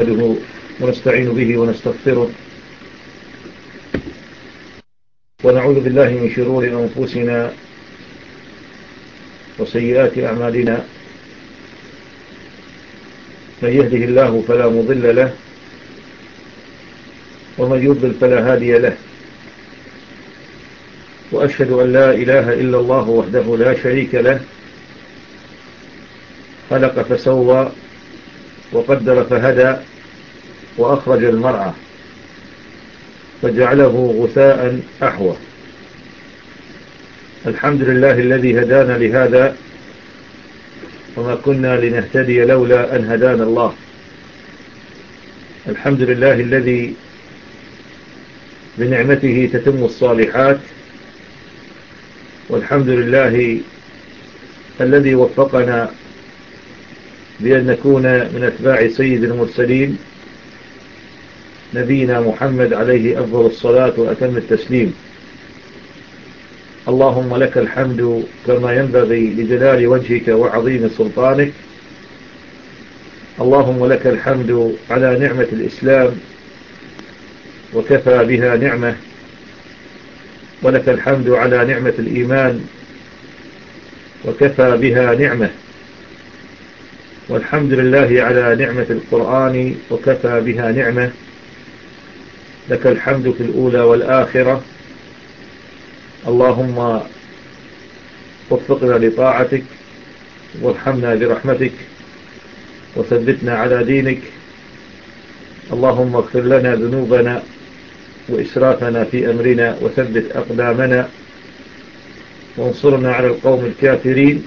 نحمده ونستعين به ونستغفره ونعوذ بالله من شرور أنفسنا وسيئات أعمالنا من يهده الله فلا مضل له ومن يضل فلا هادي له وأشهد أن لا إله إلا الله وحده لا شريك له خلق فسوى وقدر فهدى وأخرج المرعى فجعله غثاء أحوى. الحمد لله الذي هدانا لهذا وما كنا لنهتدي لولا أن هدانا الله. الحمد لله الذي بنعمته تتم الصالحات والحمد لله الذي وفقنا بأن نكون من أتباع سيد المرسلين نبينا محمد عليه أفضل الصلاة وأتم التسليم. اللهم لك الحمد كما ينبغي لجلال وجهك وعظيم سلطانك. اللهم لك الحمد على نعمة الإسلام وكفى بها نعمة. ولك الحمد على نعمة الإيمان وكفى بها نعمة. والحمد لله على نعمة القرآن وكفى بها نعمة. لك الحمد في الأولى والآخرة. اللهم وفقنا لطاعتك وارحمنا برحمتك وثبتنا على دينك. اللهم اغفر لنا ذنوبنا وإسرافنا في أمرنا وثبت أقدامنا. وانصرنا على القوم الكافرين.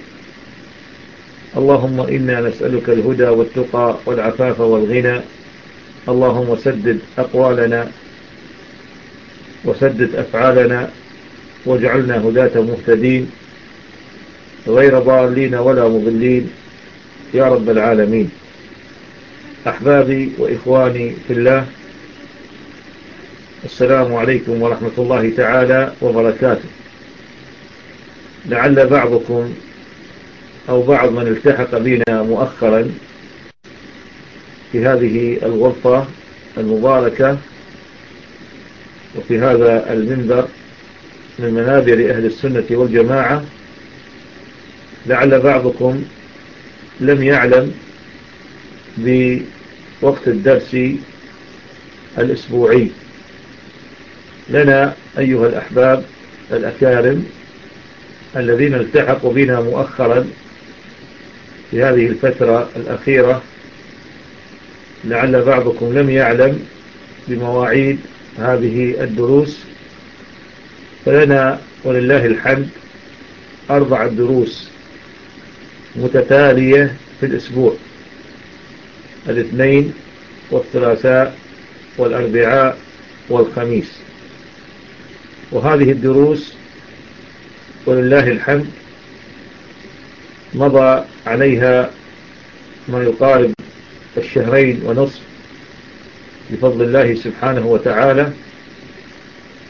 اللهم إنا نسألك الهدى والتقى والعفاف والغنى. اللهم سدد أقوالنا وسدد أفعالنا واجعلنا هداة مهتدين. غير ضالين ولا مضلين. يا رب العالمين. أحبابي وإخواني في الله السلام عليكم ورحمة الله تعالى وبركاته. لعل بعضكم أو بعض من التحق بنا مؤخرا في هذه الغرفة المباركة وفي هذا المنبر من منابر أهل السنة والجماعة لعل بعضكم لم يعلم بوقت الدرس الأسبوعي. لنا أيها الأحباب الأكارم الذين التحقوا بنا مؤخرا في هذه الفترة الأخيرة لعل بعضكم لم يعلم بمواعيد هذه الدروس. فلنا ولله الحمد أربع دروس متتالية في الأسبوع الاثنين والثلاثاء والأربعاء والخميس. وهذه الدروس ولله الحمد مضى عليها ما يقارب الشهرين ونصف بفضل الله سبحانه وتعالى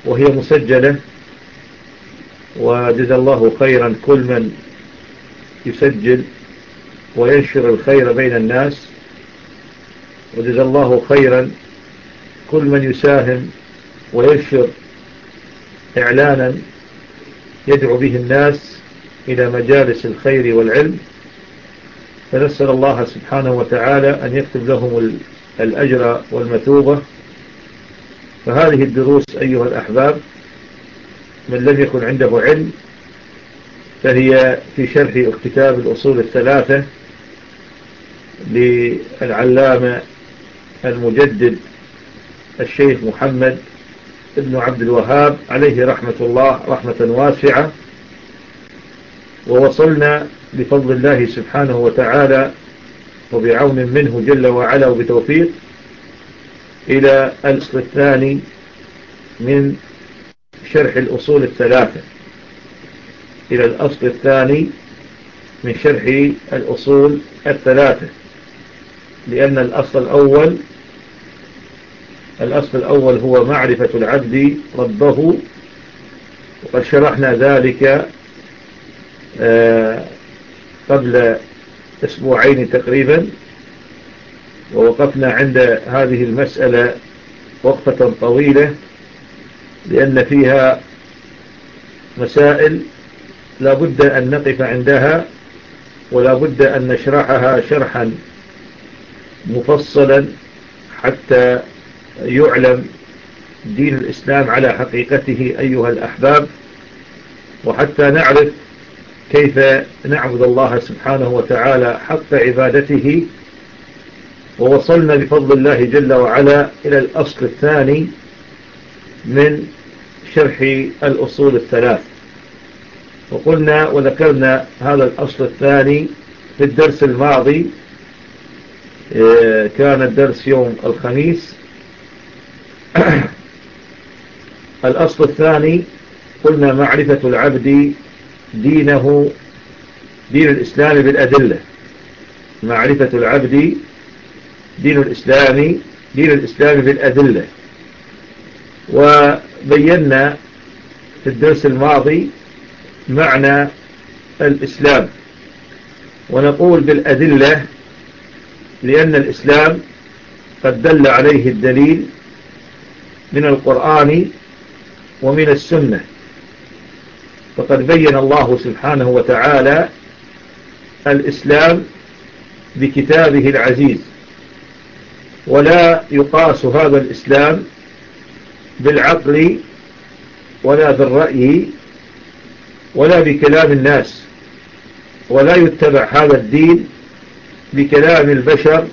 وهي مسجلة وجزى الله خيرا كل من يسجل وينشر الخير بين الناس وجزى الله خيرا كل من يساهم وينشر إعلانا يدعو به الناس إلى مجالس الخير والعلم فنسأل الله سبحانه وتعالى أن يكتب لهم الأجر والمثوبة. فهذه الدروس أيها الأحباب من لم يكن عنده علم فهي في شرح كتاب الأصول الثلاثة للعلامة المجدد الشيخ محمد ابن عبد الوهاب عليه رحمة الله رحمة واسعة. ووصلنا بفضل الله سبحانه وتعالى وبعون منه جل وعلا وبتوفيق إلى الأصل الثاني من شرح الأصول الثلاثة. إلى الأصل الثاني من شرح الأصول الثلاثة. لأن الأصل الأول الأصل الأول هو معرفة العبد ربه وقد شرحنا ذلك قبل أسبوعين تقريبا ووقفنا عند هذه المسألة وقفة طويلة لأن فيها مسائل لا بد أن نقف عندها ولا بد أن نشرحها شرحا مفصلا حتى يعلم دين الإسلام على حقيقته أيها الأحباب وحتى نعرف كيف نعبد الله سبحانه وتعالى حق عبادته ووصلنا بفضل الله جل وعلا إلى الأصل الثاني من شرح الأصول الثلاث. وقلنا وذكرنا هذا الأصل الثاني في الدرس الماضي آه، كان الدرس يوم الخميس. الأصل الثاني قلنا معرفة العبد دينه دين الإسلام بالأدلة. معرفة العبد دين الإسلام دين الإسلام بالأدلة. وبينا في الدرس الماضي معنى الإسلام. ونقول بالأدلة لأن الإسلام قد دل عليه الدليل من القرآن ومن السنة. فقد بين الله سبحانه وتعالى الإسلام بكتابه العزيز. ولا يقاس هذا الإسلام بالعقل ولا بالرأي ولا بكلام الناس. ولا يتبع هذا الدين بكلام البشر.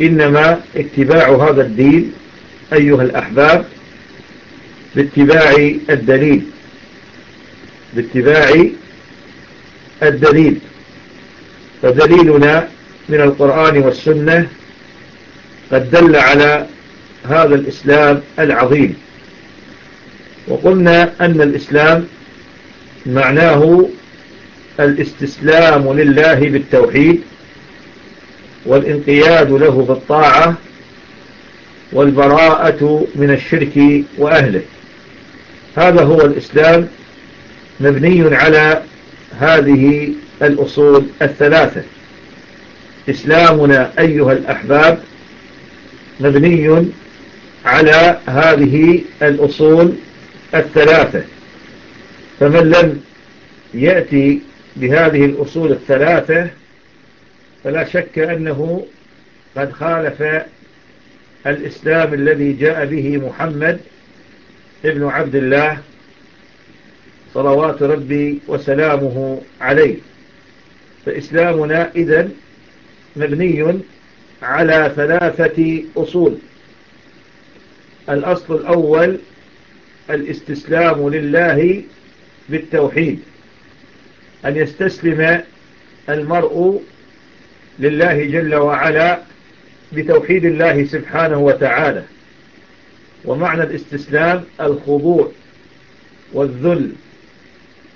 إنما اتباع هذا الدين أيها الأحباب باتباع الدليل. باتباع الدليل. فدليلنا من القرآن والسنة قد دل على هذا الإسلام العظيم. وقلنا أن الإسلام معناه الاستسلام لله بالتوحيد والانقياد له بالطاعة والبراءة من الشرك وأهله. هذا هو الإسلام مبني على هذه الأصول الثلاثة. إسلامنا أيها الأحباب مبني على هذه الأصول الثلاثة. فمن لم يأتي بهذه الأصول الثلاثة فلا شك أنه قد خالف الإسلام الذي جاء به محمد ابن عبد الله صلوات ربي وسلامه عليه. فإسلامنا إذن مبني على ثلاثة أصول. الأصل الأول الاستسلام لله بالتوحيد. أن يستسلم المرء لله جل وعلا بتوحيد الله سبحانه وتعالى. ومعنى الاستسلام الخضوع والذل.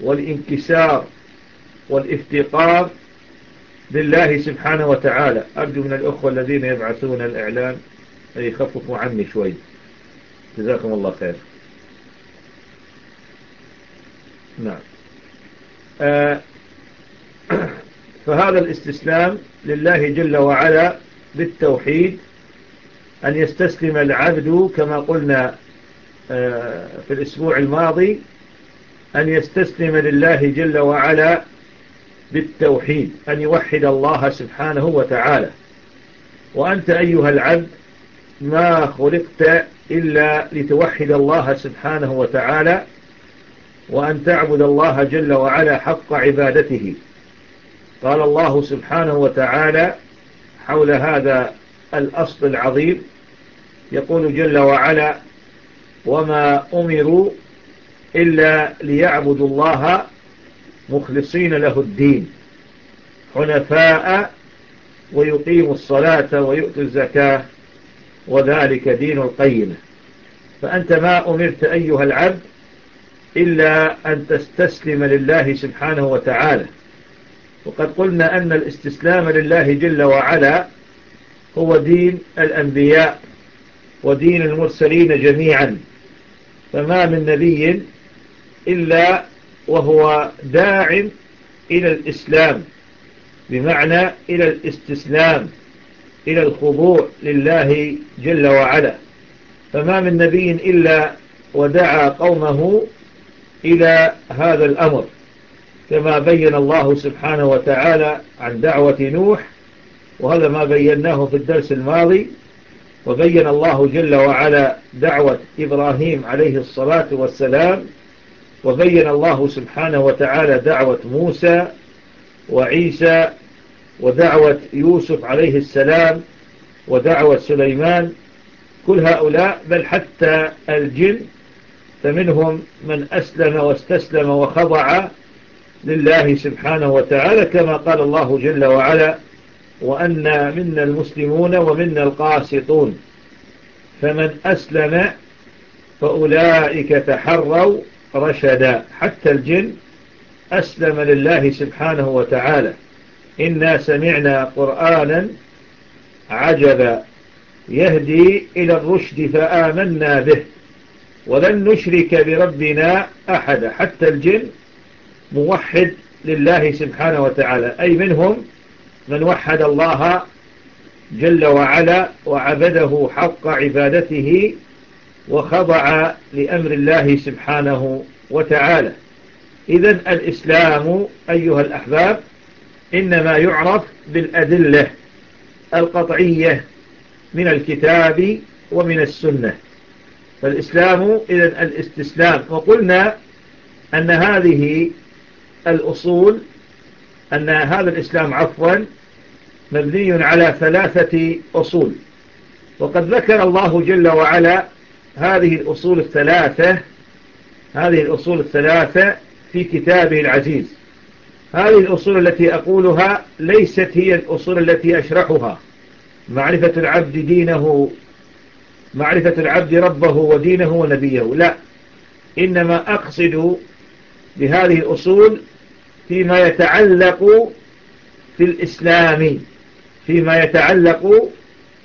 والانكسار والافتقار لله سبحانه وتعالى. أرجو من الأخوة الذين يبعثون الإعلان أن يخففوا عني شوي. جزاكم الله خير. نعم. آه فهذا الاستسلام لله جل وعلا بالتوحيد أن يستسلم العبد كما قلنا آه في الأسبوع الماضي أن يستسلم لله جل وعلا بالتوحيد أن يوحد الله سبحانه وتعالى. وأنت أيها العبد ما خلقت إلا لتوحد الله سبحانه وتعالى وأن تعبد الله جل وعلا حق عبادته. قال الله سبحانه وتعالى حول هذا الأصل العظيم يقول جل وعلا وما أمروا إلا ليعبدوا الله مخلصين له الدين حنفاء ويقيموا الصلاة ويؤتوا الزكاة وذلك دين القيمة فأنت ما أمرت أيها العبد إلا أن تستسلم لله سبحانه وتعالى. وقد قلنا أن الاستسلام لله جل وعلا هو دين الأنبياء ودين المرسلين جميعا. فما من نبي إلا وهو داع إلى الإسلام بمعنى إلى الاستسلام إلى الخضوع لله جل وعلا. فما من نبي إلا ودعا قومه إلى هذا الأمر كما بين الله سبحانه وتعالى عن دعوة نوح وهذا ما بيناه في الدرس الماضي وبين الله جل وعلا دعوة إبراهيم عليه الصلاة والسلام وبين الله سبحانه وتعالى دعوة موسى وعيسى ودعوة يوسف عليه السلام ودعوة سليمان. كل هؤلاء بل حتى الجن فمنهم من أسلم واستسلم وخضع لله سبحانه وتعالى كما قال الله جل وعلا وأن منا المسلمون ومنا القاسطون فمن أسلم فأولئك تحروا رشدا حتى الجن أسلم لله سبحانه وتعالى. إنا سمعنا قرآنا عجبا يهدي إلى الرشد فآمنا به. ولن نشرك بربنا أحد. حتى الجن موحد لله سبحانه وتعالى. أي منهم من وحد الله جل وعلا وعبده حق عبادته وخضع لأمر الله سبحانه وتعالى. إذا الإسلام أيها الأحباب إنما يعرف بالأدلة القطعية من الكتاب ومن السنة. فالإسلام إذا الاستسلام. وقلنا أن هذه الأصول أن هذا الإسلام عفوا مبني على ثلاثة أصول. وقد ذكر الله جل وعلا هذه الأصول الثلاثة هذه الأصول الثلاثة في كتابه العزيز. هذه الأصول التي أقولها ليست هي الأصول التي أشرحها. معرفة العبد دينه معرفة العبد ربه ودينه ونبيه. لا إنما أقصد بهذه الأصول فيما يتعلق في الإسلام فيما يتعلق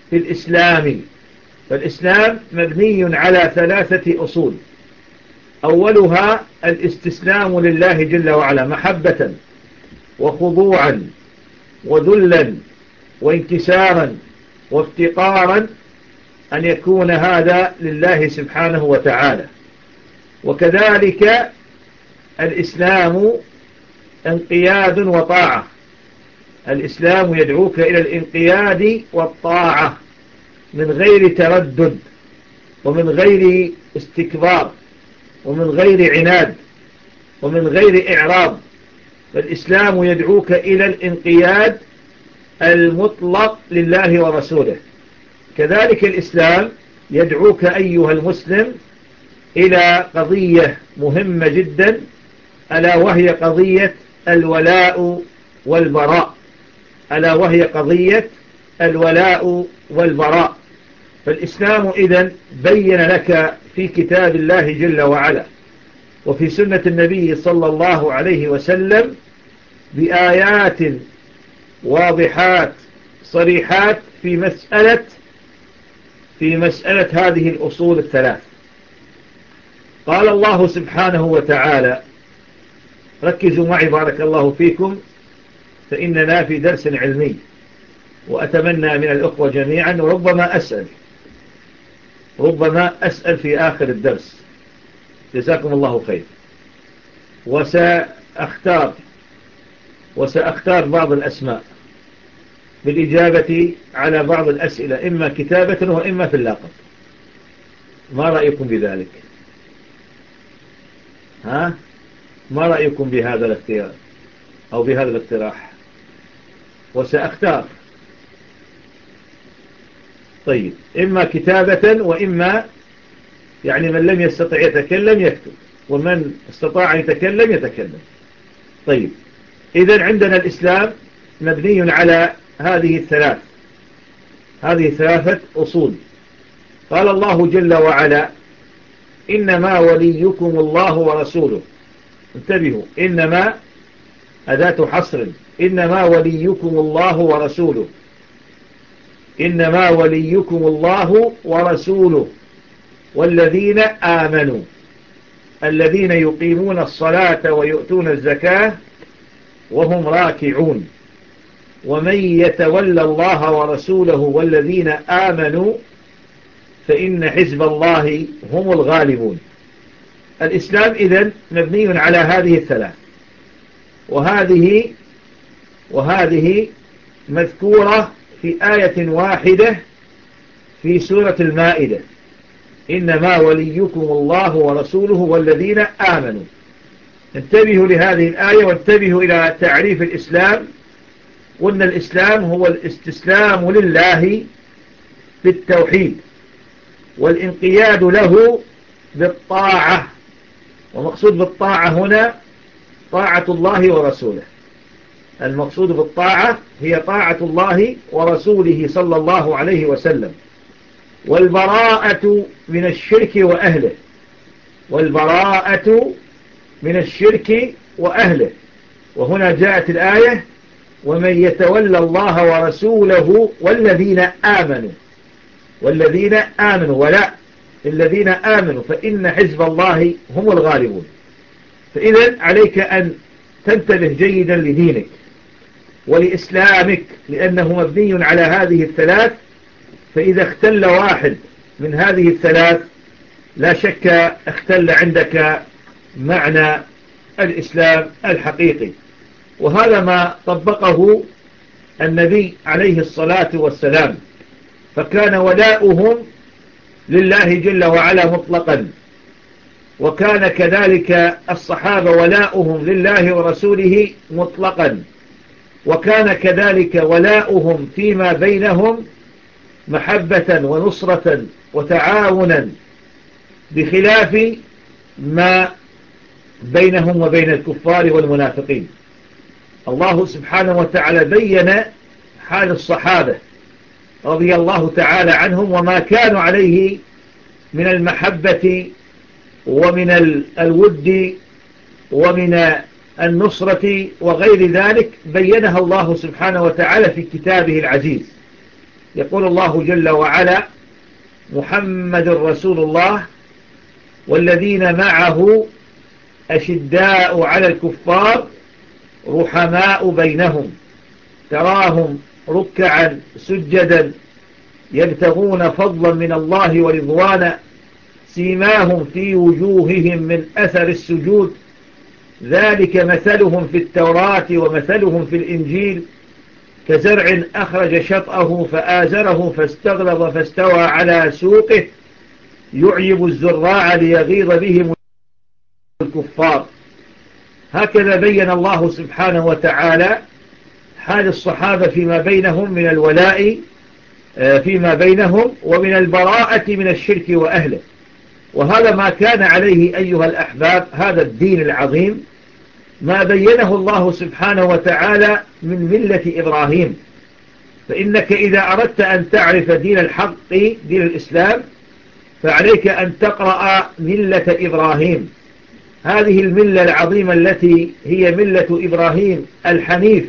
في الإسلام. فالإسلام مبني على ثلاثة أصول. أولها الاستسلام لله جل وعلا محبة وخضوعا وذلا وانكسارا وافتقارا أن يكون هذا لله سبحانه وتعالى. وكذلك الإسلام انقياد وطاعة. الإسلام يدعوك إلى الانقياد والطاعة. من غير تردد ومن غير استكبار ومن غير عناد ومن غير إعراض. فالإسلام يدعوك إلى الانقياد المطلق لله ورسوله. كذلك الإسلام يدعوك أيها المسلم إلى قضية مهمة جدا ألا وهي قضية الولاء والبراء. ألا وهي قضية الولاء والبراء. فالإسلام إذن بين لك في كتاب الله جل وعلا وفي سنة النبي صلى الله عليه وسلم بآيات واضحات صريحات في مسألة في مسألة هذه الأصول الثلاث. قال الله سبحانه وتعالى ركزوا معي بارك الله فيكم فإننا في درس علمي. وأتمنى من الأخوة جميعا وربما أسأل ربما أسأل في آخر الدرس. جزاكم الله خير. وسأختار وسأختار بعض الأسماء بالإجابة على بعض الأسئلة إما كتابة وإما في اللاقط ما رأيكم بذلك؟ ها؟ ما رأيكم بهذا الاختيار أو بهذا الاقتراح؟ وسأختار طيب إما كتابة وإما يعني من لم يستطع يتكلم يكتب ومن استطاع يتكلم يتكلم. طيب إذا عندنا الإسلام مبني على هذه الثلاث هذه ثلاثة أصول. قال الله جل وعلا إنما وليكم الله ورسوله. انتبهوا إنما أداة حصر إنما وليكم الله ورسوله. إنما وليكم الله ورسوله والذين آمنوا. الذين يقيمون الصلاة ويؤتون الزكاة وهم راكعون. ومن يتولى الله ورسوله والذين آمنوا فإن حزب الله هم الغالبون. الإسلام إذن مبني على هذه الثلاث. وهذه وهذه مذكورة في آية واحدة في سورة المائدة. إنما وليكم الله ورسوله والذين آمنوا. انتبهوا لهذه الآية وانتبهوا إلى تعريف الإسلام. قلنا الإسلام هو الاستسلام لله بالتوحيد. والانقياد له بالطاعة. ومقصود بالطاعة هنا طاعة الله ورسوله. المقصود بالطاعة هي طاعة الله ورسوله صلى الله عليه وسلم. والبراءة من الشرك وأهله. والبراءة من الشرك وأهله. وهنا جاءت الآية ومن يتولى الله ورسوله والذين آمنوا والذين آمنوا ولا الذين آمنوا فإن حزب الله هم الغالبون. فإذا عليك أن تنتبه جيدا لدينك. ولإسلامك لأنه مبني على هذه الثلاث فإذا اختل واحد من هذه الثلاث لا شك اختل عندك معنى الإسلام الحقيقي. وهذا ما طبقه النبي عليه الصلاة والسلام. فكان ولاؤهم لله جل وعلا مطلقا. وكان كذلك الصحابة ولاؤهم لله ورسوله مطلقا. وكان كذلك ولاؤهم فيما بينهم محبة ونصرة وتعاونا بخلاف ما بينهم وبين الكفار والمنافقين. الله سبحانه وتعالى بين حال الصحابة رضي الله تعالى عنهم وما كانوا عليه من المحبة ومن الود ومن النصرة وغير ذلك بينها الله سبحانه وتعالى في كتابه العزيز. يقول الله جل وعلا محمد رسول الله والذين معه أشداء على الكفار رحماء بينهم تراهم ركعا سجدا يبتغون فضلا من الله ورضوانا سيماهم في وجوههم من أثر السجود ذلك مثلهم في التوراة ومثلهم في الإنجيل. كزرع أخرج شطأه فآزره فاستغلظ فاستوى على سوقه. يعيب الزراع ليغيظ بهم الكفار. هكذا بين الله سبحانه وتعالى حال الصحابة فيما بينهم من الولاء آه، فيما بينهم ومن البراءة من الشرك وأهله. وهذا ما كان عليه أيها الأحباب هذا الدين العظيم ما بينه الله سبحانه وتعالى من ملة إبراهيم. فإنك إذا أردت أن تعرف دين الحق دين الإسلام فعليك أن تقرأ ملة إبراهيم. هذه الملة العظيمة التي هي ملة إبراهيم الحنيف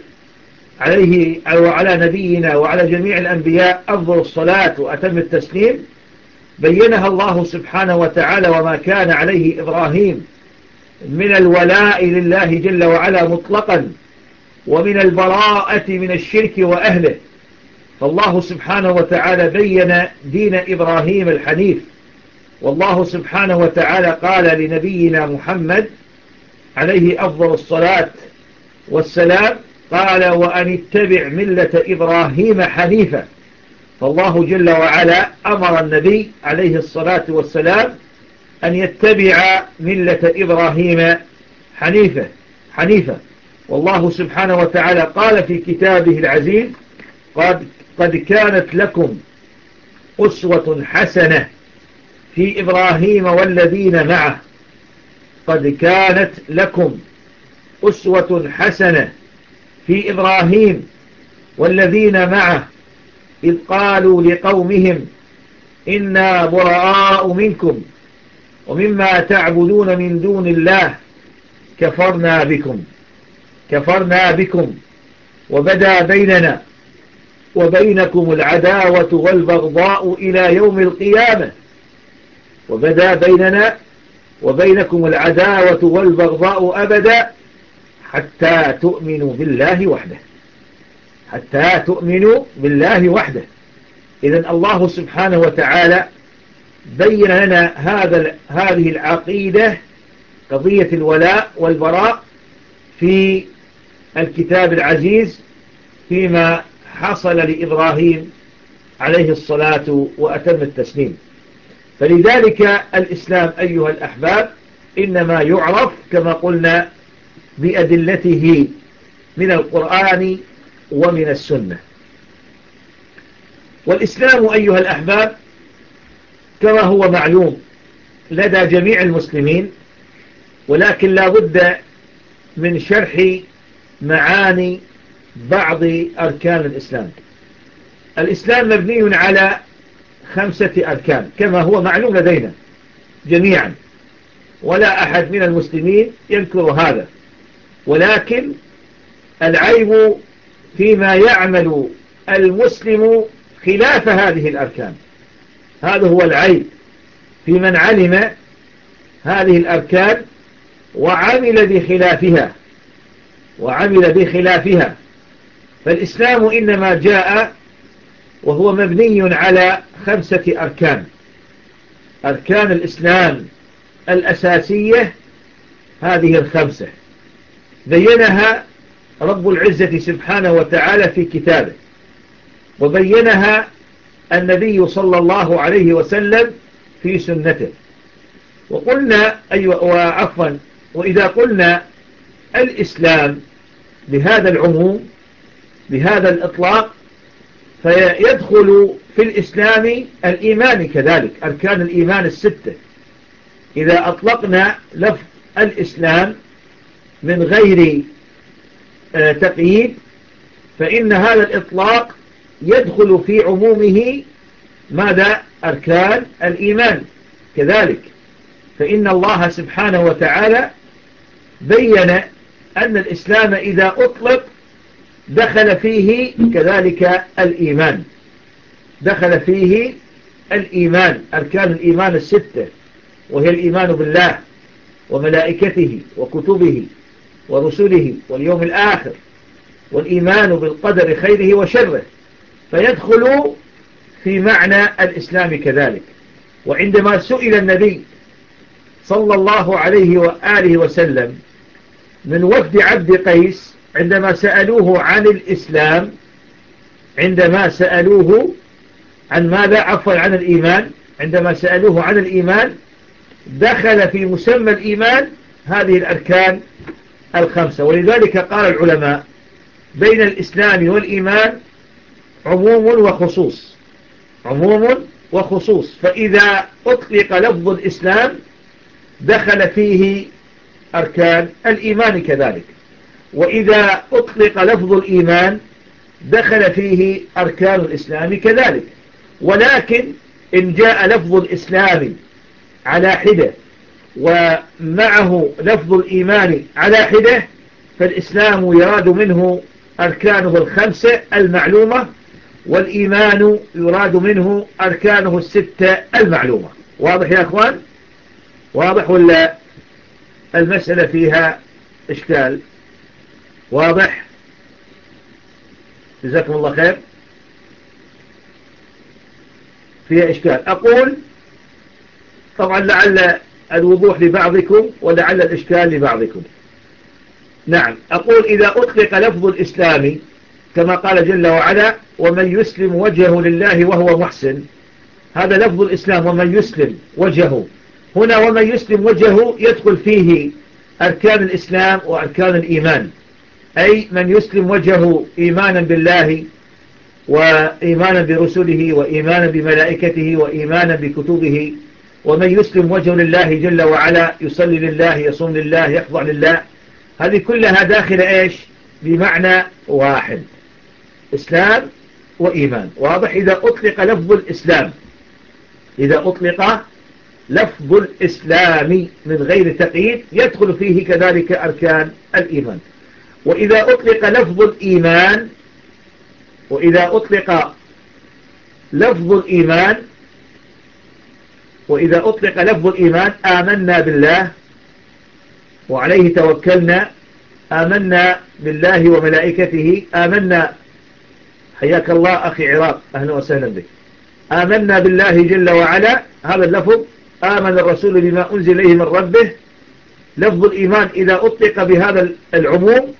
عليه وعلى نبينا وعلى جميع الأنبياء أفضل الصلاة وأتم التسليم. بينها الله سبحانه وتعالى وما كان عليه إبراهيم من الولاء لله جل وعلا مطلقا ومن البراءة من الشرك وأهله. فالله سبحانه وتعالى بين دين إبراهيم الحنيف. والله سبحانه وتعالى قال لنبينا محمد عليه أفضل الصلاة والسلام قال وأن اتبع ملة إبراهيم حنيفا. فالله جل وعلا أمر النبي عليه الصلاة والسلام أن يتبع ملة إبراهيم حنيفة حنيفة. والله سبحانه وتعالى قال في كتابه العزيز قد, قد كانت لكم أسوة حسنة في إبراهيم والذين معه. قد كانت لكم أسوة حسنة في إبراهيم والذين معه. إذ قالوا لقومهم إنا براء منكم ومما تعبدون من دون الله كفرنا بكم كفرنا بكم وبدا بيننا وبينكم العداوة والبغضاء إلى يوم القيامة وبدا بيننا وبينكم العداوة والبغضاء أبدا حتى تؤمنوا بالله وحده. حتى تؤمنوا بالله وحده. إذا الله سبحانه وتعالى بين لنا هذا هذه العقيدة قضية الولاء والبراء في الكتاب العزيز فيما حصل لإبراهيم عليه الصلاة وأتم التسليم. فلذلك الإسلام أيها الأحباب إنما يعرف كما قلنا بأدلته من القرآن ومن السنة. والإسلام أيها الأحباب كما هو معلوم لدى جميع المسلمين ولكن لا بد من شرح معاني بعض أركان الإسلام. الإسلام مبني على خمسة أركان كما هو معلوم لدينا جميعا. ولا أحد من المسلمين يذكر هذا ولكن العيب فيما يعمل المسلم خلاف هذه الأركان. هذا هو العيب في من علم هذه الأركان وعمل بخلافها وعمل بخلافها. فالإسلام إنما جاء وهو مبني على خمسة أركان. أركان الإسلام الأساسية هذه الخمسة. بينها رب العزة سبحانه وتعالى في كتابه. وبينها النبي صلى الله عليه وسلم في سنته. وقلنا أيوة وعفوا وإذا قلنا الإسلام بهذا العموم بهذا الإطلاق فيدخل في الإسلام الإيمان كذلك أركان الإيمان الستة. إذا أطلقنا لفظ الإسلام من غير تقييد فإن هذا الإطلاق يدخل في عمومه ماذا أركان الإيمان. كذلك فإن الله سبحانه وتعالى بين أن الإسلام إذا أطلق دخل فيه كذلك الإيمان. دخل فيه الإيمان أركان الإيمان الستة وهي الإيمان بالله وملائكته وكتبه ورسله واليوم الآخر والإيمان بالقدر خيره وشره فيدخل في معنى الإسلام كذلك. وعندما سئل النبي صلى الله عليه وآله وسلم من وفد عبد قيس عندما سألوه عن الإسلام عندما سألوه عن ماذا عفوا عن الإيمان عندما سألوه عن الإيمان دخل في مسمى الإيمان هذه الأركان الخمسة. ولذلك قال العلماء بين الإسلام والإيمان عموم وخصوص. عموم وخصوص. فإذا أطلق لفظ الإسلام دخل فيه أركان الإيمان كذلك. وإذا أطلق لفظ الإيمان دخل فيه أركان الإسلام كذلك. ولكن إن جاء لفظ الإسلام على حدة ومعه لفظ الإيمان على حدة فالإسلام يراد منه أركانه الخمسة المعلومة والإيمان يراد منه أركانه الستة المعلومة. واضح يا أخوان؟ واضح ولا المسألة فيها إشكال؟ واضح؟ جزاكم الله خير. فيها إشكال. أقول طبعا لعل الوضوح لبعضكم ولعل الإشكال لبعضكم. نعم أقول إذا أطلق لفظ الإسلام كما قال جل وعلا ومن يسلم وجهه لله وهو محسن. هذا لفظ الإسلام ومن يسلم وجهه. هنا ومن يسلم وجهه يدخل فيه أركان الإسلام وأركان الإيمان. أي من يسلم وجهه إيمانا بالله وإيمانا برسله وإيمانا بملائكته وإيمانا بكتبه ومن يسلم وجهه لله جل وعلا يصلي لله يصوم لله يخضع لله هذه كلها داخل إيش؟ بمعنى واحد إسلام وإيمان. واضح؟ إذا أطلق لفظ الإسلام إذا أطلق لفظ الإسلام من غير تقييد يدخل فيه كذلك أركان الإيمان. وإذا أطلق لفظ الإيمان وإذا أطلق لفظ الإيمان وإذا أطلق لفظ الإيمان آمنا بالله وعليه توكلنا آمنا بالله وملائكته آمنا حياك الله أخي عراق أهلا وسهلا بك. آمنا بالله جل وعلا هذا اللفظ آمن الرسول بما أنزل إليه من ربه. لفظ الإيمان إذا أطلق بهذا العموم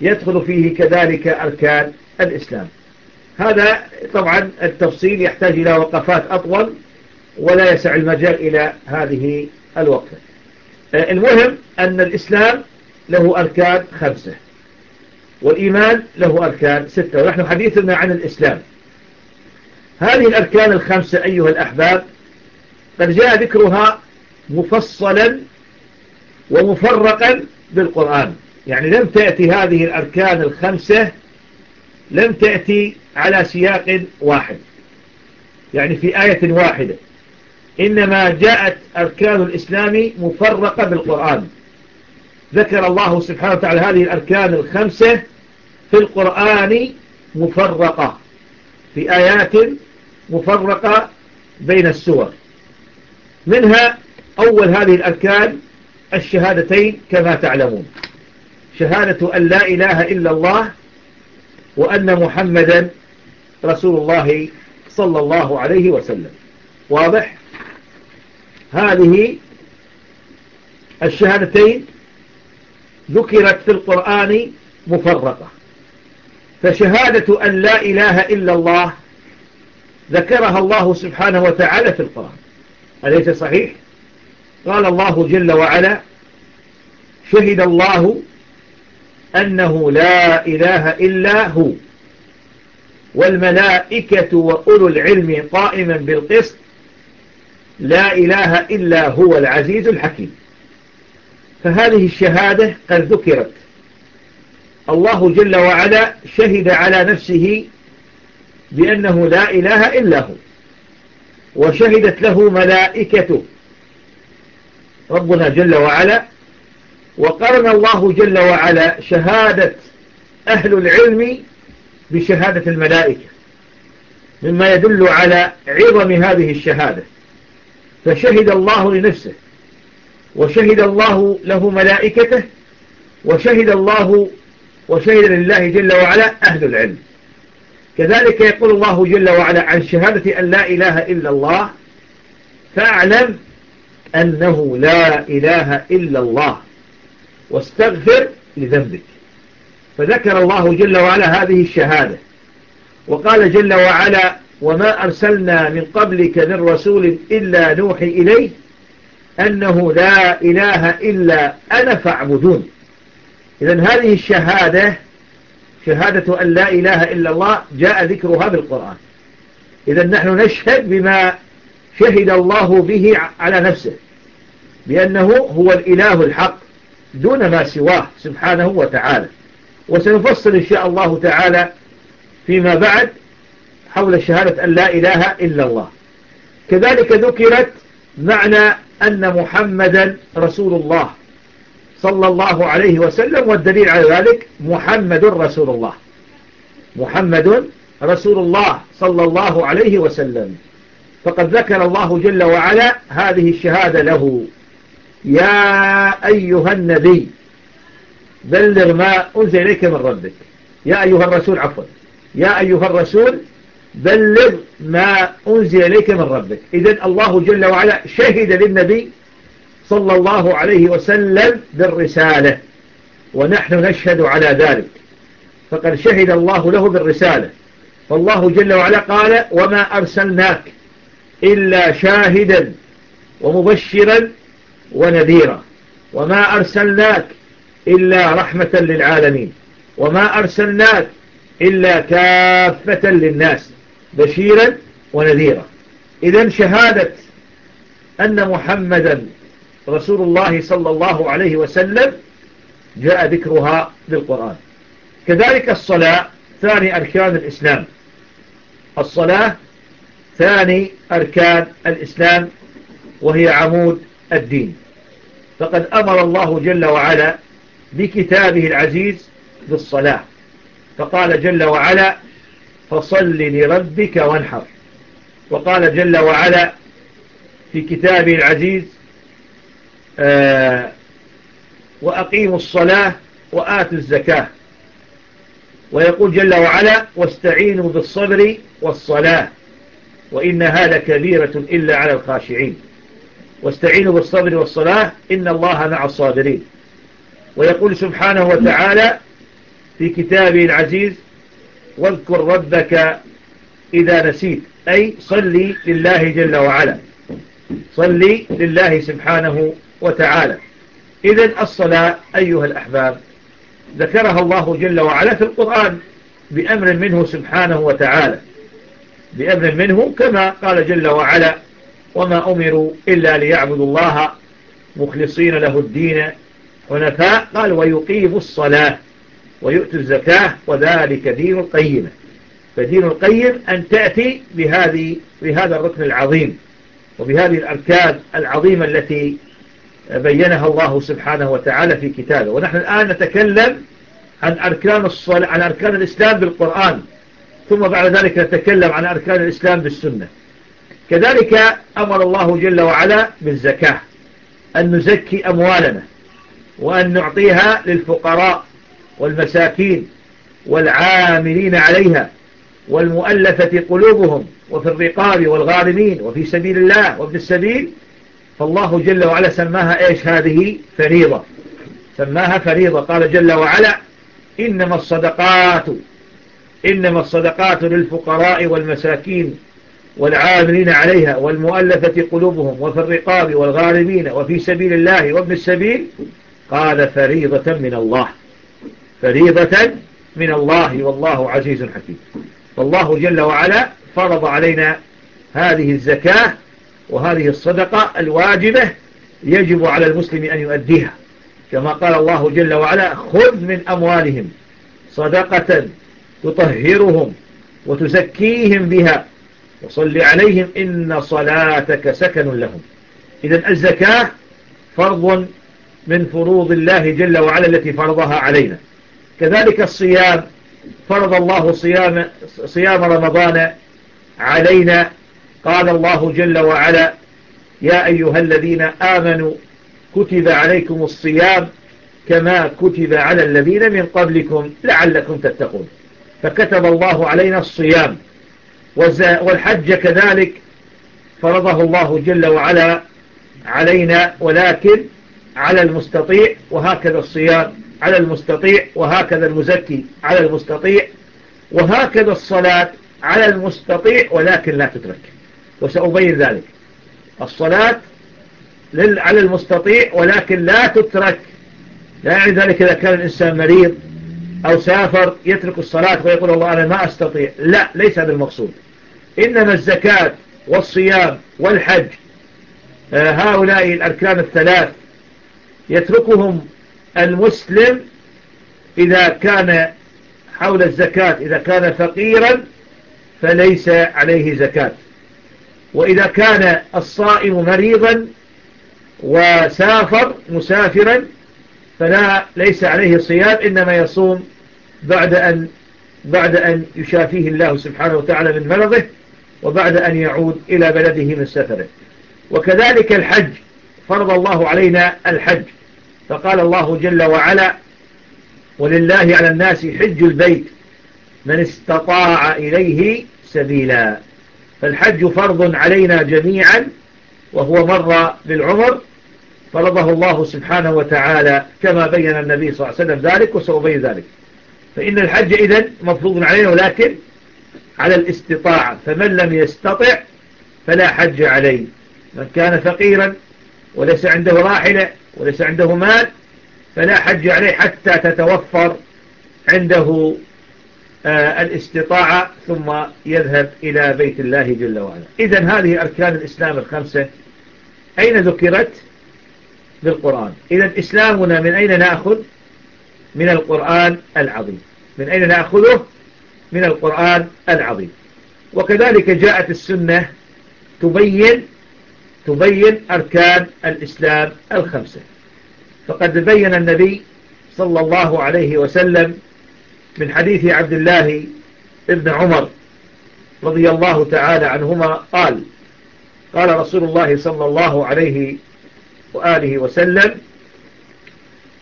يدخل فيه كذلك أركان الإسلام. هذا طبعا التفصيل يحتاج إلى وقفات أطول. ولا يسع المجال إلى هذه الوقفة المهم أن الإسلام له أركان خمسة والإيمان له أركان ستة ونحن حديثنا عن الإسلام. هذه الأركان الخمسة أيها الأحباب قد جاء ذكرها مفصلا ومفرقا بالقرآن. يعني لم تأتي هذه الأركان الخمسة لم تأتي على سياق واحد. يعني في آية واحدة. إنما جاءت أركان الإسلام مفرقة بالقرآن. ذكر الله سبحانه وتعالى هذه الأركان الخمسة في القرآن مفرقة في آيات مفرقة بين السور. منها أول هذه الأركان الشهادتين كما تعلمون. شهادة أن لا إله إلا الله وأن محمدا رسول الله صلى الله عليه وسلم. واضح؟ هذه الشهادتين ذكرت في القرآن مفرقة. فشهادة أن لا إله إلا الله ذكرها الله سبحانه وتعالى في القرآن. أليس صحيح؟ قال الله جل وعلا شهد الله أنه لا إله إلا هو والملائكة وأولو العلم قائما بالقسط لا إله إلا هو العزيز الحكيم. فهذه الشهادة قد ذكرت. الله جل وعلا شهد على نفسه بأنه لا إله إلا هو وشهدت له ملائكته. ربنا جل وعلا وقرن الله جل وعلا شهادة أهل العلم بشهادة الملائكة مما يدل على عظم هذه الشهادة. فشهد الله لنفسه وشهد الله له ملائكته وشهد الله وشهد لله جل وعلا أهل العلم. كذلك يقول الله جل وعلا عن شهادة أن لا إله إلا الله فاعلم أنه لا إله إلا الله واستغفر لذنبك. فذكر الله جل وعلا هذه الشهادة وقال جل وعلا وما أرسلنا من قبلك من رسول إلا نوحي إليه أنه لا إله إلا أنا فاعبدون. إذن هذه الشهادة شهادة أن لا إله إلا الله جاء ذكرها بالقرآن إذن نحن نشهد بما شهد الله به على نفسه بأنه هو الإله الحق دون ما سواه سبحانه وتعالى. وسنفصل إن شاء الله تعالى فيما بعد. حول شهادة أن لا إله إلا الله. كذلك ذكرت معنى أن محمدا رسول الله صلى الله عليه وسلم والدليل على ذلك محمد رسول الله. محمد رسول الله صلى الله عليه وسلم. فقد ذكر الله جل وعلا هذه الشهادة له. يا أيها النبي بلغ ما أنزل إليك من ربك. يا أيها الرسول عفوا. يا أيها الرسول بلغ ما أنزل إليك من ربك. إذن الله جل وعلا شهد للنبي صلى الله عليه وسلم بالرسالة ونحن نشهد على ذلك. فقد شهد الله له بالرسالة. فالله جل وعلا قال وما أرسلناك إلا شاهدا ومبشرا ونذيرا. وما أرسلناك إلا رحمة للعالمين. وما أرسلناك إلا كافة للناس. بشيرا ونذيرا. إذا شهادة أن محمدا رسول الله صلى الله عليه وسلم جاء ذكرها بالقرآن كذلك الصلاة ثاني أركان الإسلام. الصلاة ثاني أركان الإسلام وهي عمود الدين. فقد أمر الله جل وعلا بكتابه العزيز بالصلاة. فقال جل وعلا فصل لربك وانحر. وقال جل وعلا في كتابه العزيز آه وأقيموا الصلاة وآتوا الزكاة. ويقول جل وعلا واستعينوا بالصبر والصلاة وإنها لكبيرة إلا على الخاشعين. واستعينوا بالصبر والصلاة إن الله مع الصابرين. ويقول سبحانه وتعالى في كتابه العزيز واذكر ربك إذا نسيت. أي صلي لله جل وعلا. صلي لله سبحانه وتعالى. إذن الصلاة أيها الأحباب ذكرها الله جل وعلا في القرآن بأمر منه سبحانه وتعالى. بأمر منه كما قال جل وعلا وما أمروا إلا ليعبدوا الله مخلصين له الدين حنفاء. قال ويقيموا الصلاة. ويؤتوا الزكاة وذلك دين القيمة. فدين القيم أن تأتي بهذه بهذا الركن العظيم وبهذه الأركان العظيمة التي بينها الله سبحانه وتعالى في كتابه. ونحن الآن نتكلم عن أركان الصلاة عن أركان الإسلام بالقرآن. ثم بعد ذلك نتكلم عن أركان الإسلام بالسنة. كذلك أمر الله جل وعلا بالزكاة. أن نزكي أموالنا وأن نعطيها للفقراء. والمساكين والعاملين عليها والمؤلفة قلوبهم وفي الرقاب والغارمين وفي سبيل الله وابن السبيل فالله جل وعلا سماها إيش هذه؟ فريضة. سماها فريضة. قال جل وعلا إنما الصدقات إنما الصدقات للفقراء والمساكين والعاملين عليها والمؤلفة قلوبهم وفي الرقاب والغارمين وفي سبيل الله وابن السبيل. قال فريضة من الله. فريضة من الله والله عزيز حكيم. والله جل وعلا فرض علينا هذه الزكاة وهذه الصدقة الواجبة يجب على المسلم أن يؤديها. كما قال الله جل وعلا خذ من أموالهم صدقة تطهرهم وتزكيهم بها وصل عليهم إن صلاتك سكن لهم. إذا الزكاة فرض من فروض الله جل وعلا التي فرضها علينا. كذلك الصيام فرض الله صيام, صيام رمضان علينا. قال الله جل وعلا يا أيها الذين آمنوا كتب عليكم الصيام كما كتب على الذين من قبلكم لعلكم تتقون. فكتب الله علينا الصيام. والحج كذلك فرضه الله جل وعلا علينا ولكن على المستطيع وهكذا الصيام. على المستطيع وهكذا المزكي على المستطيع وهكذا الصلاة على المستطيع ولكن لا تترك. وسأبين ذلك. الصلاة على المستطيع ولكن لا تترك. لا يعني ذلك إذا كان الإنسان مريض أو سافر يترك الصلاة ويقول الله أنا ما أستطيع. لا ليس هذا المقصود. إنما الزكاة والصيام والحج آه، هؤلاء الأركان الثلاث يتركهم المسلم إذا كان حول الزكاة إذا كان فقيرا فليس عليه زكاة. وإذا كان الصائم مريضا وسافر مسافرا فلا ليس عليه صيام إنما يصوم بعد أن بعد أن يشافيه الله سبحانه وتعالى من مرضه وبعد أن يعود إلى بلده من سفره. وكذلك الحج فرض الله علينا الحج. فقال الله جل وعلا ولله على الناس حج البيت من استطاع إليه سبيلا فالحج فرض علينا جميعا وهو مر بالعمر فرضه الله سبحانه وتعالى كما بين النبي صلى الله عليه وسلم ذلك وسأبين ذلك. فإن الحج إذن مفروض علينا ولكن على الاستطاعة فمن لم يستطع فلا حج عليه. من كان فقيرا وليس عنده راحلة وليس عنده مال فلا حج عليه حتى تتوفر عنده آه الاستطاعة ثم يذهب إلى بيت الله جل وعلا. إذا هذه أركان الإسلام الخمسة. أين ذكرت؟ بالقرآن. إذا إسلامنا من أين نأخذ؟ من القرآن العظيم. من أين نأخذه؟ من القرآن العظيم. وكذلك جاءت السنة تبين تبين أركان الإسلام الخمسة. فقد بين النبي صلى الله عليه وسلم من حديث عبد الله ابن عمر رضي الله تعالى عنهما قال قال رسول الله صلى الله عليه وآله وسلم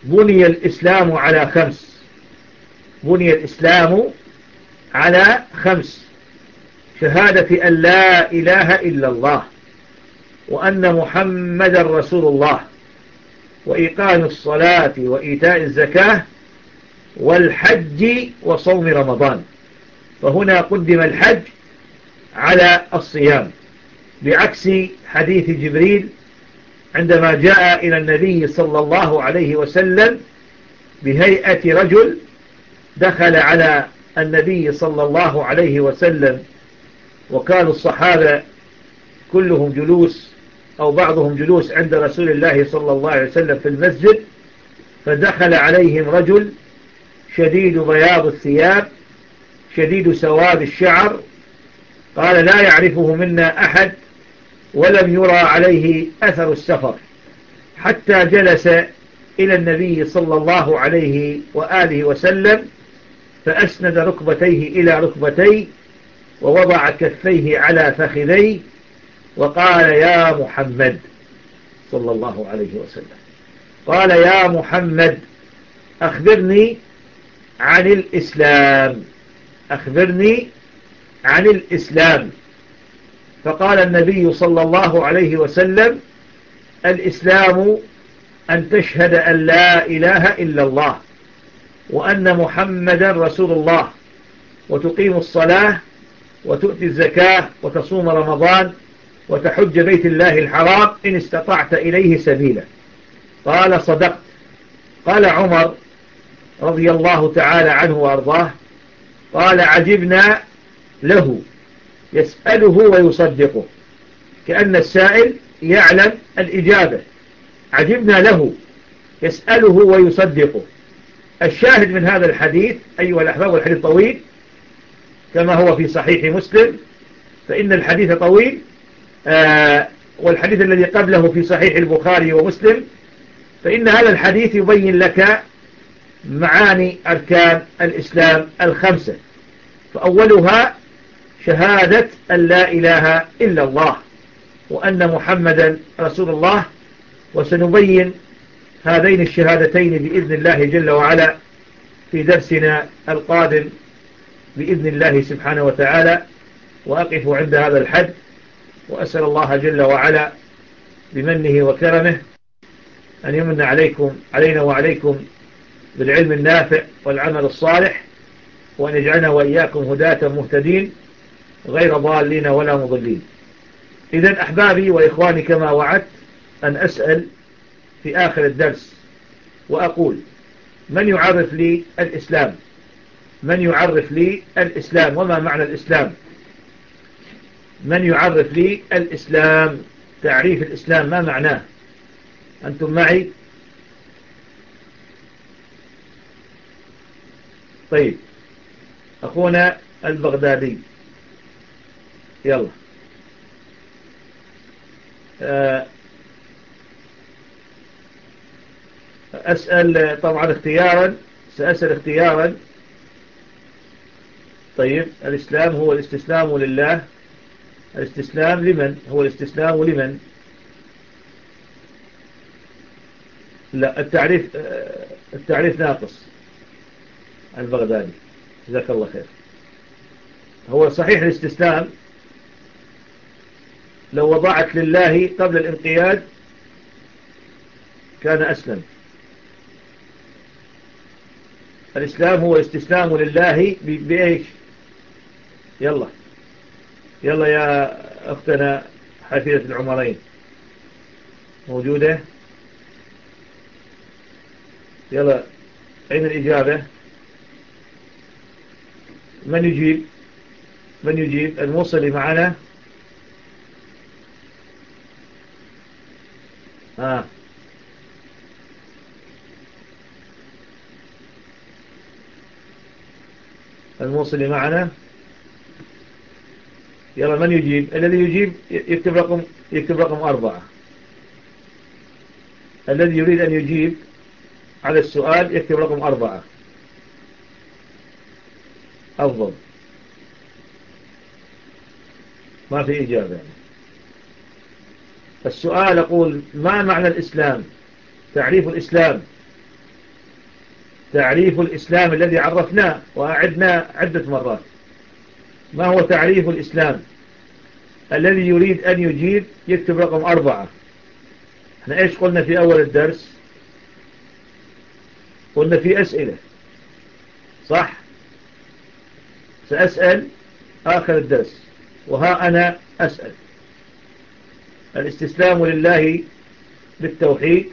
بني الإسلام على خمس. بني الإسلام على خمس. شهادة أن لا إله إلا الله. وأن محمد رسول الله وإقام الصلاة وإيتاء الزكاة والحج وصوم رمضان. فهنا قدم الحج على الصيام بعكس حديث جبريل عندما جاء إلى النبي صلى الله عليه وسلم بهيئة رجل دخل على النبي صلى الله عليه وسلم. وكانوا الصحابة كلهم جلوس أو بعضهم جلوس عند رسول الله صلى الله عليه وسلم في المسجد فدخل عليهم رجل شديد بياض الثياب شديد سواد الشعر قال لا يعرفه منا أحد ولم يرى عليه أثر السفر. حتى جلس إلى النبي صلى الله عليه وآله وسلم فأسند ركبتيه إلى ركبتيه ووضع كفيه على فخذيه وقال يا محمد صلى الله عليه وسلم. قال يا محمد أخبرني عن الإسلام. أخبرني عن الإسلام. فقال النبي صلى الله عليه وسلم الإسلام أن تشهد أن لا إله إلا الله وأن محمدا رسول الله وتقيم الصلاة وتؤتي الزكاة وتصوم رمضان وتحج بيت الله الحرام إن استطعت إليه سبيلا. قال صدقت. قال عمر رضي الله تعالى عنه وأرضاه قال عجبنا له يسأله ويصدقه كأن السائل يعلم الإجابة. عجبنا له يسأله ويصدقه. الشاهد من هذا الحديث أيها الأحباب والحديث طويل كما هو في صحيح مسلم فإن الحديث طويل والحديث الذي قبله في صحيح البخاري ومسلم فإن هذا الحديث يبين لك معاني أركان الإسلام الخمسة. فأولها شهادة أن لا إله إلا الله وأن محمدا رسول الله وسنبين هذين الشهادتين بإذن الله جل وعلا في درسنا القادم بإذن الله سبحانه وتعالى. وأقف عند هذا الحد. وأسأل الله جل وعلا بمنه وكرمه أن يمن عليكم علينا وعليكم بالعلم النافع والعمل الصالح وأن يجعلنا وإياكم هداة مهتدين غير ضالين ولا مضلين. إذا أحبابي وإخواني كما وعدت أن أسأل في آخر الدرس وأقول من يعرف لي الإسلام؟ من يعرف لي الإسلام؟ وما معنى الإسلام؟ من يعرف لي الإسلام؟ تعريف الإسلام ما معناه؟ أنتم معي؟ طيب. أخونا البغدادي. يلا. آه، أسأل طبعا اختيارا سأسأل اختيارا. طيب الإسلام هو الاستسلام لله. الاستسلام لمن؟ هو الاستسلام لمن؟ لا التعريف التعريف ناقص البغدادي. جزاك الله خير. هو صحيح الاستسلام لو وضعت لله قبل الانقياد كان أسلم. الإسلام هو الاستسلام لله بإيش؟ يلا. يلا يا أختنا حفيدة العمرين موجودة؟ يلا أين الإجابة؟ من يجيب؟ من يجيب؟ الموصلي معنا؟ آه. الموصلي معنا؟ يلا من يجيب؟ الذي يجيب يكتب رقم يكتب رقم أربعة. الذي يريد أن يجيب على السؤال يكتب رقم أربعة. أفضل. ما في إجابة السؤال أقول ما معنى الإسلام؟ تعريف الإسلام. تعريف الإسلام الذي عرفناه وأعدنا عدة مرات. ما هو تعريف الإسلام؟ الذي يريد أن يجيب يكتب رقم أربعة. إحنا إيش قلنا في أول الدرس؟ قلنا في أسئلة. صح؟ سأسأل آخر الدرس وها أنا أسأل. الاستسلام لله بالتوحيد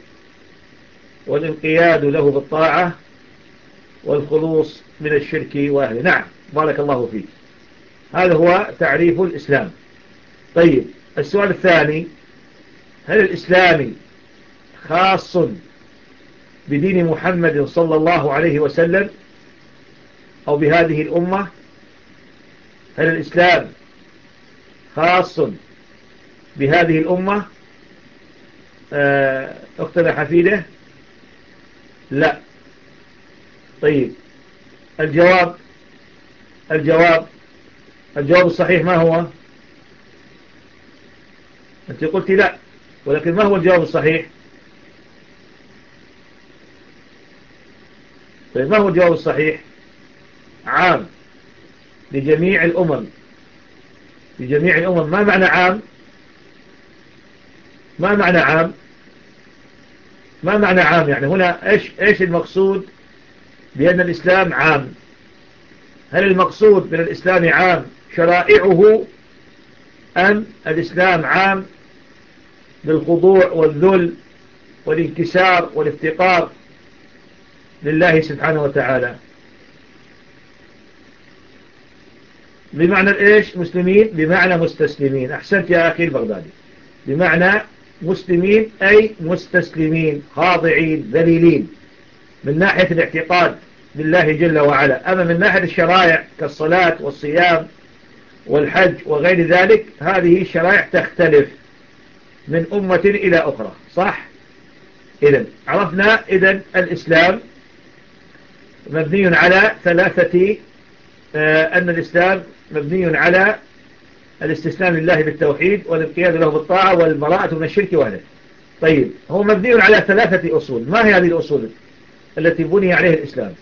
والانقياد له بالطاعة والخلوص من الشرك وأهله. نعم بارك الله فيك. هذا هو تعريف الإسلام. طيب السؤال الثاني هل الإسلام خاص بدين محمد صلى الله عليه وسلم أو بهذه الأمة؟ هل الإسلام خاص بهذه الأمة؟ آه، أختنا حفيدة لا. طيب الجواب الجواب الجواب الصحيح ما هو؟ أنت قلت لا ولكن ما هو الجواب الصحيح؟ طيب ما هو الجواب الصحيح؟ عام لجميع الأمم. لجميع الأمم. ما معنى عام؟ ما معنى عام؟ ما معنى عام يعني؟ هنا إيش, إيش المقصود بأن الإسلام عام؟ هل المقصود من الإسلام عام شرائعه أم الإسلام عام بالخضوع والذل والانكسار والافتقار لله سبحانه وتعالى؟ بمعنى إيش؟ مسلمين بمعنى مستسلمين. أحسنت يا أخي البغدادي. بمعنى مسلمين أي مستسلمين خاضعين ذليلين. من ناحية الاعتقاد لله جل وعلا. أما من ناحية الشرائع كالصلاة والصيام والحج وغير ذلك هذه الشرائع تختلف من أمة إلى أخرى. صح؟ إذن عرفنا إذن الإسلام مبني على ثلاثة آه أن الإسلام مبني على الاستسلام لله بالتوحيد والانقياد له بالطاعة والبراءة من الشرك وهذا طيب هو مبني على ثلاثة أصول. ما هي هذه الأصول التي بني عليها الإسلام؟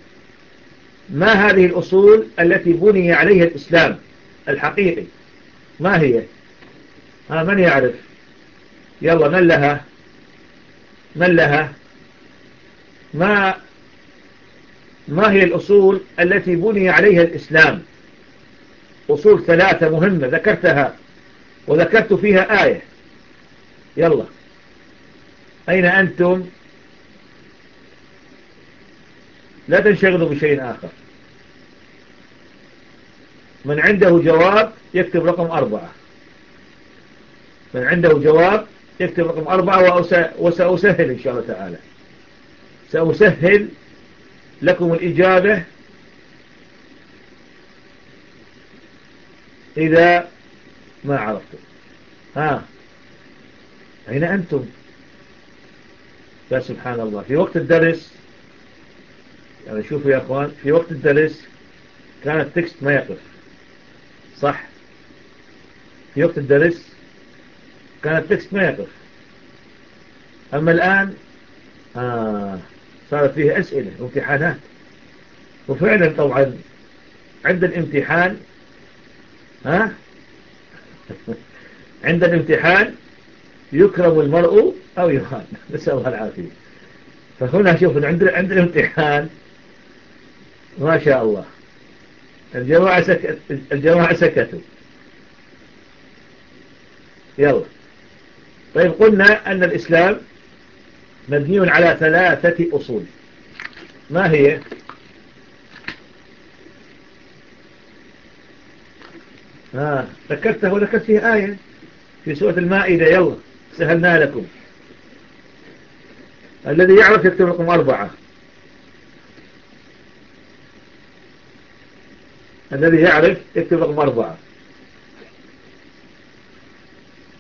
ما هذه الأصول التي بني عليها الإسلام الحقيقي؟ ما هي؟ ها من يعرف يلا من لها؟ من لها؟ ما ما هي الأصول التي بني عليها الإسلام؟ أصول ثلاثة مهمة ذكرتها وذكرت فيها آية. يلا. أين أنتم؟ لا تنشغلوا بشيء آخر. من عنده جواب يكتب رقم أربعة. من عنده جواب يكتب رقم أربعة وسأسهل إن شاء الله تعالى. سأسهل لكم الإجابة إذا ما عرفتم. ها؟ أين أنتم؟ يا سبحان الله. في وقت الدرس يعني شوفوا يا أخوان في وقت الدرس كان التكست ما يقف. صح؟ في وقت الدرس كان التكست ما يقف. أما الآن آه صارت فيه أسئلة وامتحانات وفعلا طبعا عند الامتحان ها؟ عند الامتحان يكرم المرء أو يهان نسأل الله العافية. فهنا شوف عند عند الامتحان ما شاء الله. الجماعة سكت الجماعة سكتوا. يلا. طيب قلنا أن الإسلام مبني على ثلاثة أصول. ما هي؟ آه ذكرته وذكرت فيه آية في سورة المائدة. يلا سهلنا لكم. الذي يعرف يكتب لكم أربعة. الذي يعرف يكتب لكم أربعة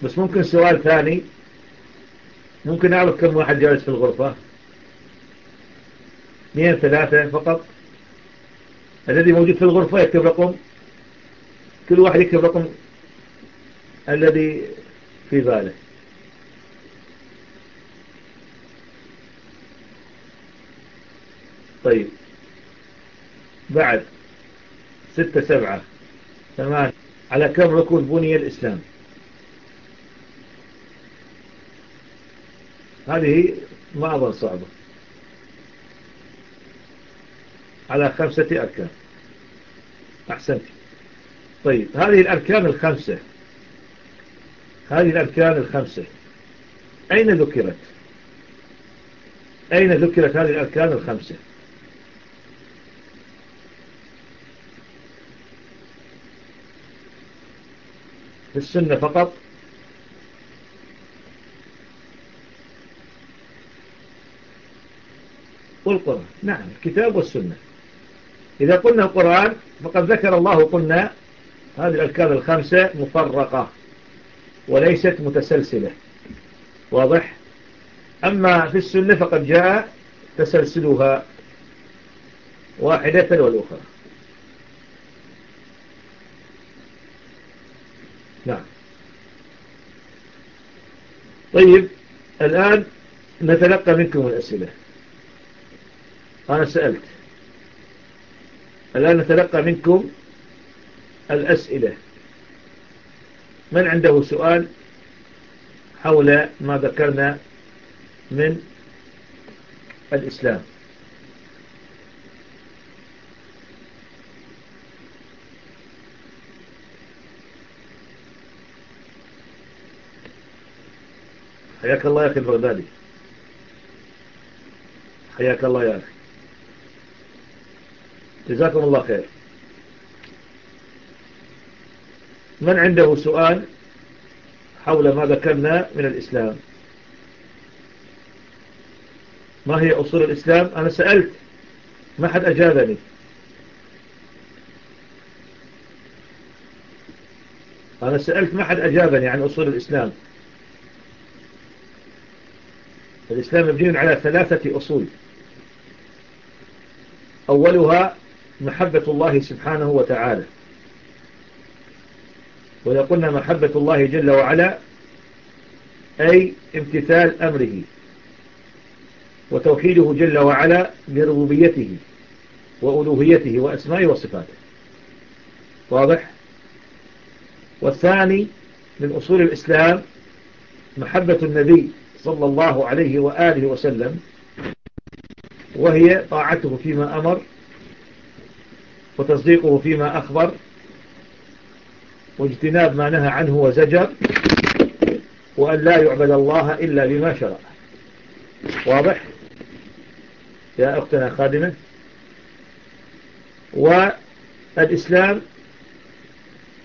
بس ممكن سؤال ثاني. ممكن أعرف كم واحد جالس في الغرفة؟ اثنين ثلاثة فقط. الذي موجود في الغرفة يكتب رقم؟ كل واحد يكتب رقم الذي في باله. طيب. بعد. ستة سبعة. ثمان على كم ركن بني الإسلام؟ هذه ما أظن صعبة. على خمسة أركان. أحسنت. طيب هذه الأركان الخمسة. هذه الأركان الخمسة. أين ذكرت؟ أين ذكرت هذه الأركان الخمسة؟ في السنة فقط. والقرآن. نعم الكتاب والسنة. إذا قلنا القرآن فقد ذكر الله قلنا هذه الأركان الخمسة مفرقة وليست متسلسلة. واضح؟ أما في السنة فقد جاء تسلسلها واحدة والأخرى. نعم. طيب الآن نتلقى منكم الأسئلة. أنا سألت. الآن نتلقى منكم الأسئلة. من عنده سؤال حول ما ذكرنا من الإسلام؟ حياك الله يا أخي البغدادي. حياك الله يا أخي. جزاكم الله خير. من عنده سؤال حول ما ذكرنا من الإسلام؟ ما هي أصول الإسلام؟ أنا سألت. ما حد أجابني. أنا سألت ما حد أجابني عن أصول الإسلام. الإسلام مبني على ثلاثة أصول. أولها محبة الله سبحانه وتعالى. وإذا قلنا محبة الله جل وعلا أي امتثال أمره وتوحيده جل وعلا بربوبيته وألوهيته وأسمائه وصفاته. واضح؟ والثاني من أصول الإسلام محبة النبي صلى الله عليه وآله وسلم وهي طاعته فيما أمر وتصديقه فيما أخبر واجتناب ما نهى عنه وزجر وأن لا يعبد الله إلا بما شرع. واضح؟ يا أختنا خادمة. والإسلام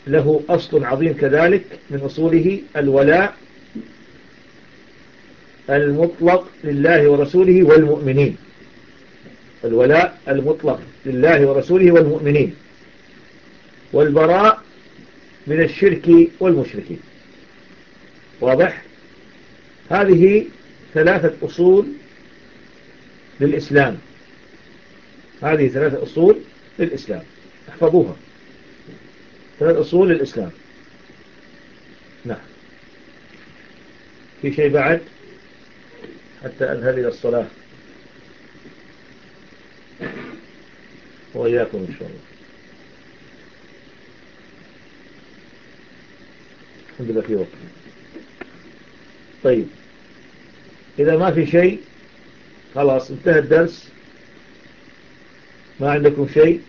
له أصل عظيم كذلك من أصوله الولاء المطلق لله ورسوله والمؤمنين. الولاء المطلق لله ورسوله والمؤمنين. والبراء من الشرك والمشركين. واضح؟ هذه ثلاثة أصول للإسلام. هذه ثلاثة أصول للإسلام. احفظوها. ثلاثة أصول للإسلام. نعم. في شيء بعد؟ حتى أذهب إلى الصلاة. وإياكم إن شاء الله. الحمد لله في وقت. طيب. إذا ما في شيء خلاص انتهى الدرس. ما عندكم شيء؟